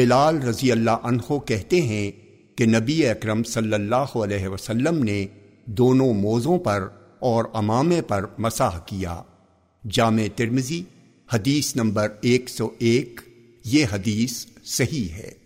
بلال رضی اللہ عنہ کہتے ہیں کہ نبی اکرم صلی اللہ علیہ وسلم نے دونوں موزوں پر اور امامے پر مساح کیا۔ جامع ترمزی حدیث نمبر ایک سو ایک، یہ حدیث صحیح ہے۔